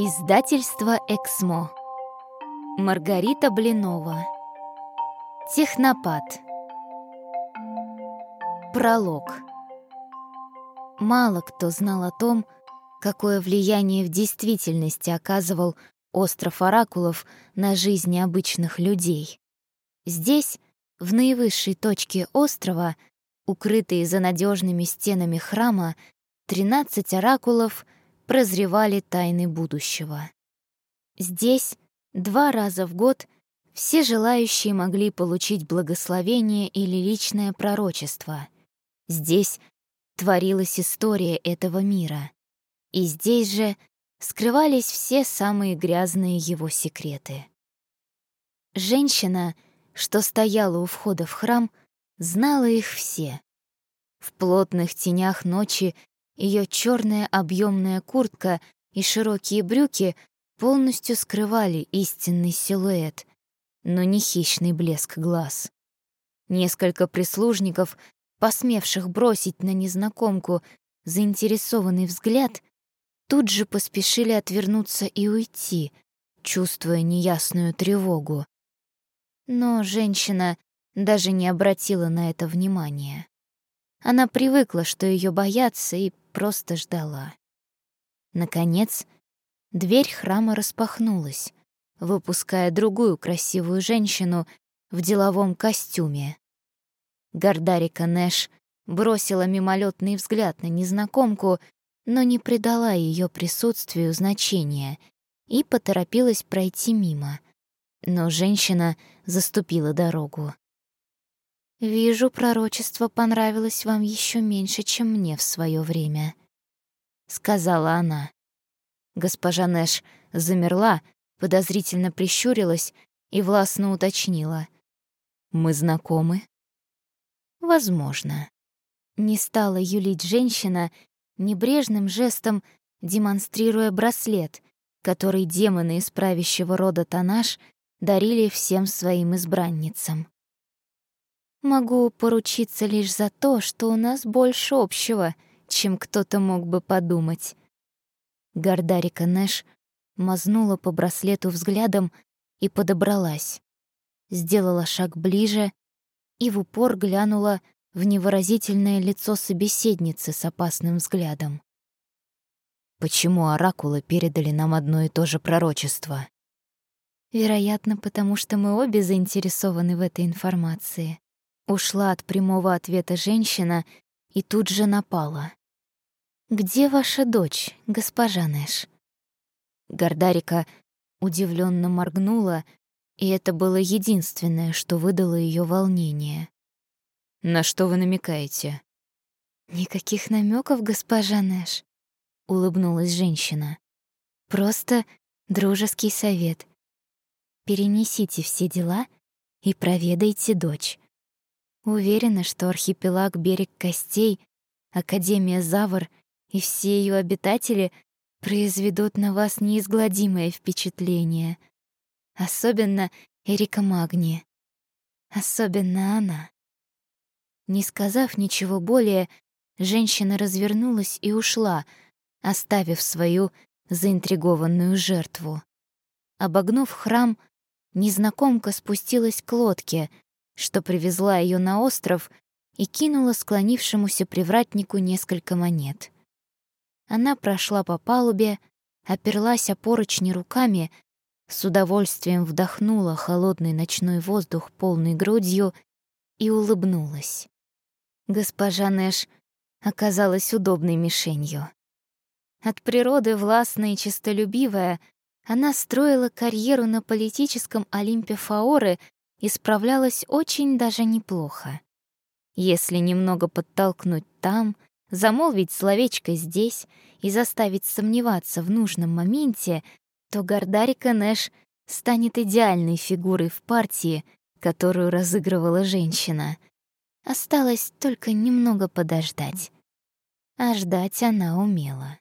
Издательство «Эксмо». Маргарита Блинова. Технопад. Пролог. Мало кто знал о том, какое влияние в действительности оказывал остров Оракулов на жизни обычных людей. Здесь, в наивысшей точке острова, укрытые за надежными стенами храма, 13 оракулов — прозревали тайны будущего. Здесь два раза в год все желающие могли получить благословение или личное пророчество. Здесь творилась история этого мира. И здесь же скрывались все самые грязные его секреты. Женщина, что стояла у входа в храм, знала их все. В плотных тенях ночи ее черная объемная куртка и широкие брюки полностью скрывали истинный силуэт, но не хищный блеск глаз. Несколько прислужников, посмевших бросить на незнакомку заинтересованный взгляд, тут же поспешили отвернуться и уйти, чувствуя неясную тревогу. Но женщина даже не обратила на это внимания. Она привыкла, что ее боятся, и просто ждала. Наконец, дверь храма распахнулась, выпуская другую красивую женщину в деловом костюме. Гордарика Нэш бросила мимолетный взгляд на незнакомку, но не придала ее присутствию значения и поторопилась пройти мимо. Но женщина заступила дорогу. «Вижу, пророчество понравилось вам еще меньше, чем мне в свое время», — сказала она. Госпожа Нэш замерла, подозрительно прищурилась и властно уточнила. «Мы знакомы?» «Возможно». Не стала юлить женщина, небрежным жестом демонстрируя браслет, который демоны из правящего рода Танаш дарили всем своим избранницам. Могу поручиться лишь за то, что у нас больше общего, чем кто-то мог бы подумать. Гордарика Нэш мазнула по браслету взглядом и подобралась. Сделала шаг ближе и в упор глянула в невыразительное лицо собеседницы с опасным взглядом. Почему оракулы передали нам одно и то же пророчество? Вероятно, потому что мы обе заинтересованы в этой информации. Ушла от прямого ответа женщина и тут же напала. «Где ваша дочь, госпожа Нэш?» Гордарика удивленно моргнула, и это было единственное, что выдало ее волнение. «На что вы намекаете?» «Никаких намеков, госпожа Нэш», — улыбнулась женщина. «Просто дружеский совет. Перенесите все дела и проведайте дочь. Уверена, что архипелаг Берег Костей, Академия Завр и все ее обитатели произведут на вас неизгладимое впечатление. Особенно Эрика Магни. Особенно она. Не сказав ничего более, женщина развернулась и ушла, оставив свою заинтригованную жертву. Обогнув храм, незнакомка спустилась к лодке — что привезла ее на остров и кинула склонившемуся привратнику несколько монет. Она прошла по палубе, оперлась о поручни руками, с удовольствием вдохнула холодный ночной воздух полной грудью и улыбнулась. Госпожа Нэш оказалась удобной мишенью. От природы властная и честолюбивая, она строила карьеру на политическом Олимпе Фаоры и справлялась очень даже неплохо. Если немного подтолкнуть там, замолвить словечко здесь и заставить сомневаться в нужном моменте, то Гордарика Нэш станет идеальной фигурой в партии, которую разыгрывала женщина. Осталось только немного подождать. А ждать она умела.